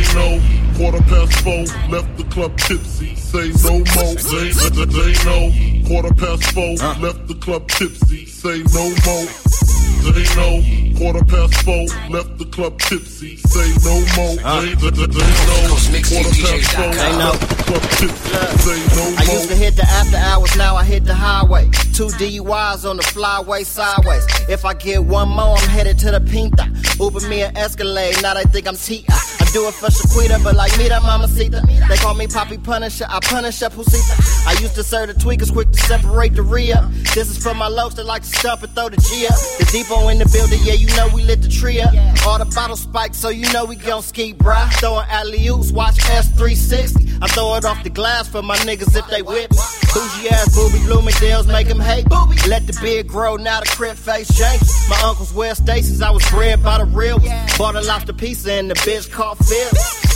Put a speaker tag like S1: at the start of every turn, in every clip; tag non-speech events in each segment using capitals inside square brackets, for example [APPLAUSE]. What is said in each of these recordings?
S1: They know. Quarter past four, left the club tipsy. Say no more. They, they, they know. Quarter past four, left the club tipsy. Say no more. They uh, uh, know. Quarter past four, left the club tipsy. Say no more. They, they, they, they know. Quarter past four, left the club tipsy. Say no
S2: I used to hit the after hours, now I hit the highway. Two DUIs on the flyway sideways. If I get one more, I'm headed to the Pinta. Uber me an Escalade, now they think I'm T.I. Do it for Shaquita, but like me, that Mama Mamacita. They call me Poppy Punisher, I punish up Pusita. I used to serve the tweakers quick to separate the rear. This is for my locs that like to stump and throw the G up. The depot in the building, yeah, you know we lit the tree up. All the bottle spikes, so you know we gon' ski, bruh. Throwing alley oops, watch S360. I throw it off the glass for my niggas if they whip me. Bougie ass booby Bloomingdale's make them hate. Let the beard grow, now the crib face janky. My uncle's wear Stacy's, I was bred by the real ones. Bought a lobster pizza and the bitch caught Phillips.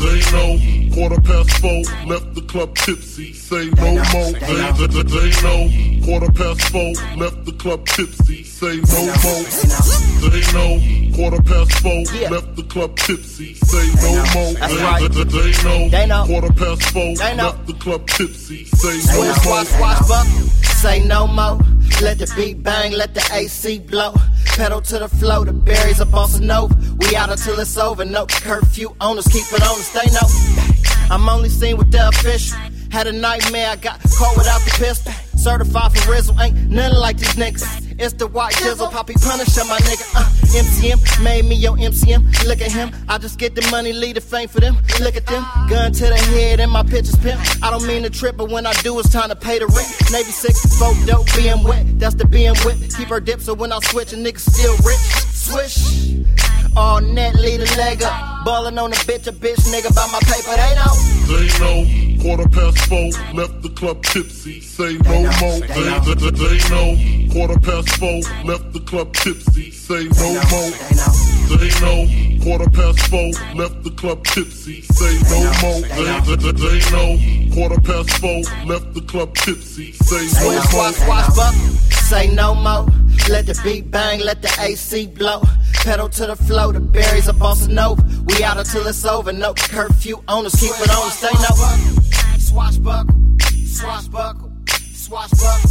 S1: They know. Quarter past four, left the club tipsy. Say no more. They, they, they, they know. Quarter past four, left the club tipsy. Say no more. They know. Quarter past four,
S2: Yeah.
S1: left the club tipsy. Say no more.
S2: That's
S1: They,
S2: right.
S1: they, they, know.
S2: They know.
S1: Quarter past four,
S2: They know.
S1: left the club tipsy. Say no more.
S2: swatch, buckle. Say no more. Let the beat bang, let the AC blow. Pedal to the flow, the berries are bossa nova. We out until it's over. No curfew owners, keep it on us, they know. I'm only seen with the official. Had a nightmare, I got caught without the pistol. Certified for Rizzle, ain't nothing like these niggas. It's the white jizzle, Poppy Punisher, my nigga. Uh, MCM made me your MCM. Look at him, I just get the money, leave the fame for them. Look at them, gun to the head and my pictures pimp. I don't mean to trip, but when I do, it's time to pay the rent. Navy 6, folk dope, being wet, that's the being whip. Keep her dip, so when I switch, a nigga still rich. Swish. All net, lead a leg up. Ballin' on a bitch, a bitch nigga by my paper, they know.
S1: They know. Quarter past four, left the club tipsy. Say no more. They, they, they, they know. Quarter past four, left the club tipsy. Say no more. Say no. Quarter past four, left the club tipsy. Say no more. They, they, they, they. Quarter past four, left the club tipsy. Say no more.
S2: swatch, swatch, buck. Say no more. Let the beat bang, let the AC blow. Pedal to the flow, the berries are bossa nova. We out until it's over. No curfew owners, keep it on, stay no. Buckle, swashbuckle, swashbuckle, swashbuckle,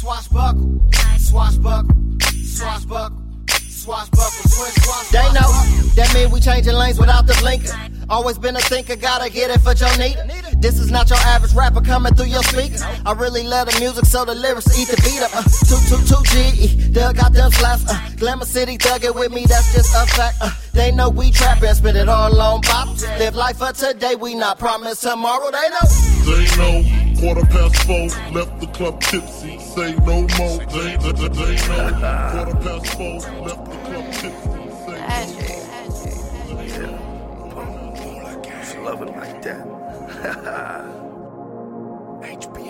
S2: swashbuckle, swashbuckle, swashbuckle. Swashbuckle, switch, swashbuckle. They know that mean we changing lanes without the blinker. Always been a thinker, gotta get it for Jonita. This is not your average rapper coming through your speaker. I really love the music, so the lyrics eat the beat up. Uh, two, two, two G, Doug got them slaps. Uh, Glamour City, Doug it with me, that's just a fact. Uh, they know we trappin', spend it all on bottles. Live life for today, we not promise tomorrow. They know.
S1: They know. Quarter past four, left the club tipsy. Say no more. They, they, they, they know. Quarter past four, left the club tipsy. Say no more.
S3: Love it like that. [LAUGHS]